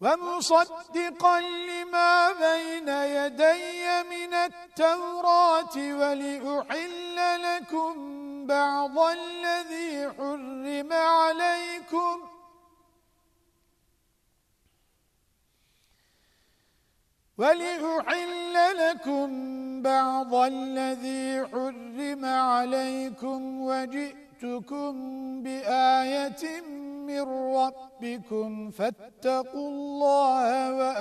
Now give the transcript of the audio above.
ومصدقا لما بين يدي من التوراة ولأحل لكم بعض الذي حرم عليكم ولأحل لكم بعض الذي حرم عليكم وجئتكم بآية من ربكم فاتقوا الله وأطيعون